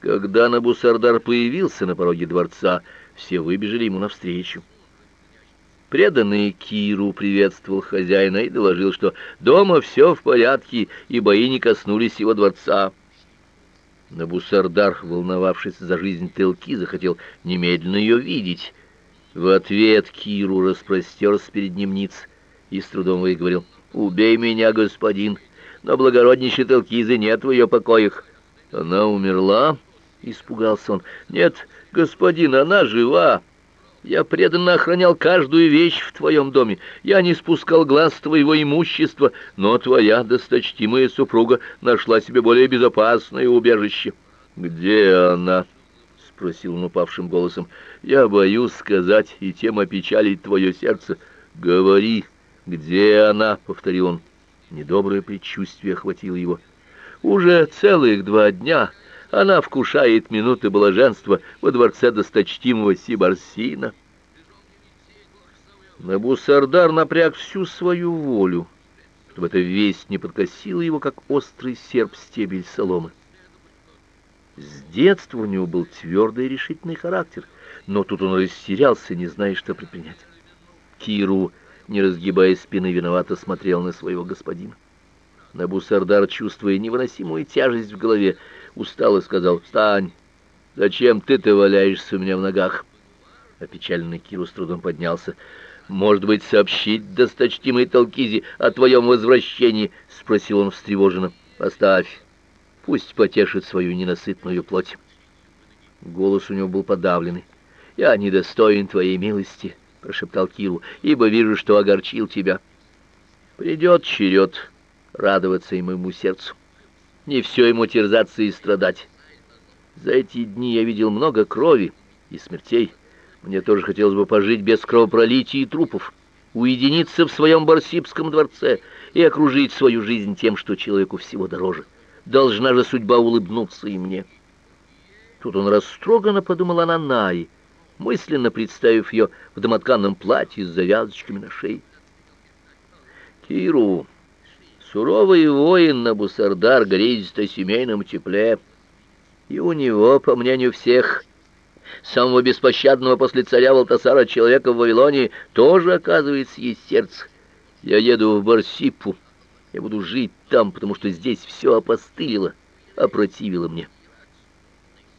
Когда Набусардар появился на пороге дворца, все выбежали ему навстречу. Преданный Киру приветствовал хозяина и доложил, что дома все в порядке, и бои не коснулись его дворца. Набусардар, волновавшись за жизнь Телки, захотел немедленно ее видеть. В ответ Киру распростерся перед ним ниц и с трудом выговорил «Убей меня, господин, но благороднейшей Телкизы нет в ее покоях». «Она умерла?» — испугался он. «Нет, господин, она жива. Я преданно охранял каждую вещь в твоем доме. Я не спускал глаз с твоего имущества, но твоя досточтимая супруга нашла себе более безопасное убежище». «Где она?» — спросил он упавшим голосом. «Я боюсь сказать, и тем опечалить твое сердце. Говори, где она?» — повторил он. Недоброе предчувствие охватило его. «Уже целых два дня...» Она вкушает минуты блаженства во дворце досточтимого Сибарсина. Набусардар напряг всю свою волю, чтобы эта весть не подкосила его, как острый серп стебель соломы. С детства у него был твердый и решительный характер, но тут он растерялся, не зная, что предпринять. Киру, не разгибая спины, виновато смотрел на своего господина. Набусардар, чувствуя невыносимую тяжесть в голове, устало сказал «Встань! Зачем ты-то валяешься у меня в ногах?» Опечаленный Киру с трудом поднялся. «Может быть, сообщить досточтимой Талкизе о твоем возвращении?» — спросил он встревоженно. «Оставь, пусть потешит свою ненасытную плоть». Голос у него был подавленный. «Я недостоин твоей милости», — прошептал Киру, — «ибо вижу, что огорчил тебя. Придет черед радоваться и моему сердцу. Не все ему терзаться и страдать. За эти дни я видел много крови и смертей. Мне тоже хотелось бы пожить без кровопролития и трупов, уединиться в своем Барсибском дворце и окружить свою жизнь тем, что человеку всего дороже. Должна же судьба улыбнуться и мне. Тут он растроганно подумал о Нанае, мысленно представив ее в домотканном платье с завязочками на шее. Киру Суровый воин Набусардар грезит о семейном тепле. И у него, по мнению всех, самого беспощадного после царя Валтасара человека в Вавилонии, тоже, оказывается, есть сердце. Я еду в Барсипу. Я буду жить там, потому что здесь все опостылило, опротивило мне.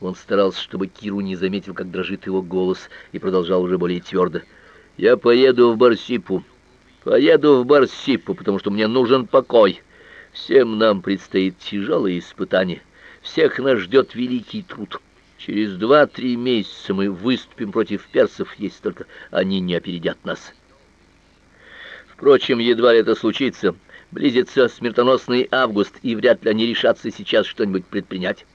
Он старался, чтобы Киру не заметил, как дрожит его голос, и продолжал уже более твердо. «Я поеду в Барсипу. Поеду в Барсипу, потому что мне нужен покой. Всем нам предстоит тяжелое испытание. Всех нас ждет великий труд. Через два-три месяца мы выступим против персов, если только они не опередят нас. Впрочем, едва ли это случится. Близится смертоносный август, и вряд ли они решатся сейчас что-нибудь предпринять.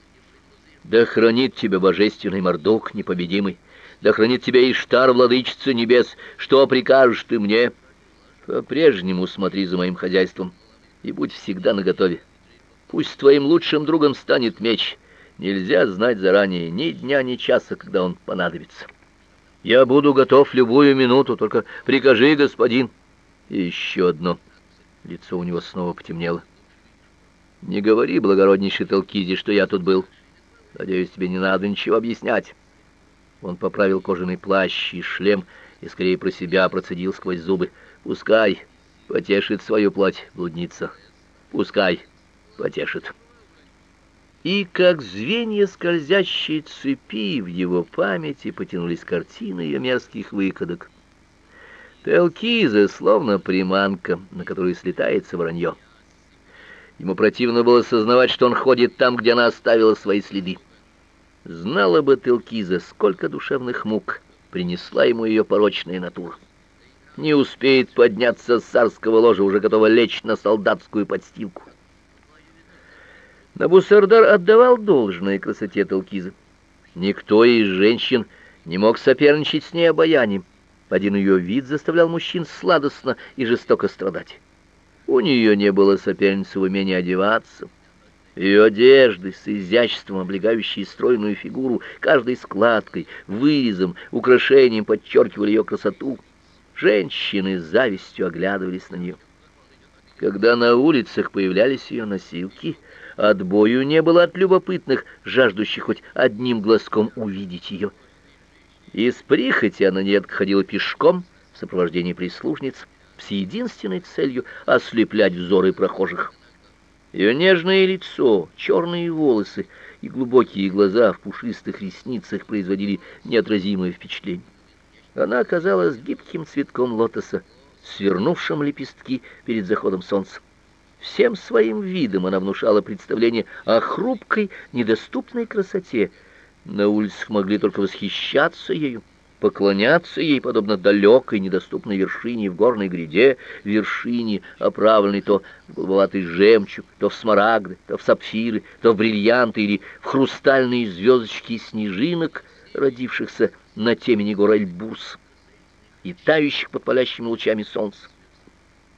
Да хранит тебя божественный Мордук непобедимый. Да хранит тебя Иштар, владычица небес. Что прикажешь ты мне?» По-прежнему смотри за моим хозяйством и будь всегда наготове. Пусть твоим лучшим другом станет меч. Нельзя знать заранее ни дня, ни часа, когда он понадобится. Я буду готов любую минуту, только прикажи, господин. И еще одно. Лицо у него снова потемнело. Не говори, благороднейший Телкизи, что я тут был. Надеюсь, тебе не надо ничего объяснять. Он поправил кожаный плащ и шлем и скорее про себя процедил сквозь зубы. Пускай потешит свою плоть блудница. Пускай потешит. И как звенья скользящей цепи в его памяти потянулись картины ее мерзких выходок. Телкиза словно приманка, на которую слетается вранье. Ему противно было сознавать, что он ходит там, где она оставила свои следы. Знала бы Телкиза, сколько душевных мук принесла ему ее порочная натура не успеет подняться с царского ложа, уже готова лечь на солдатскую подстилку. Набусардар отдавал должное красоте Талкизы. Никто из женщин не мог соперничать с ней обаянием. Один ее вид заставлял мужчин сладостно и жестоко страдать. У нее не было соперницы в умении одеваться. Ее одежды с изяществом, облегающие стройную фигуру, каждой складкой, вырезом, украшением подчеркивали ее красоту. Женщины с завистью оглядывались на нее. Когда на улицах появлялись ее носилки, отбою не было от любопытных, жаждущих хоть одним глазком увидеть ее. Из прихоти она нередко ходила пешком в сопровождении прислужниц, с единственной целью ослеплять взоры прохожих. Ее нежное лицо, черные волосы и глубокие глаза в пушистых ресницах производили неотразимое впечатление. Она оказалась гибким цветком лотоса, свернувшим лепестки перед заходом солнца. Всем своим видом она внушала представление о хрупкой, недоступной красоте. На улицах могли только восхищаться ею поклоняться ей, подобно далекой, недоступной вершине в горной гряде, вершине, оправленной то в голубоватый жемчуг, то в смарагды, то в сапфиры, то в бриллианты или в хрустальные звездочки снежинок, родившихся на темени гор Эльбус и тающих под палящими лучами солнца.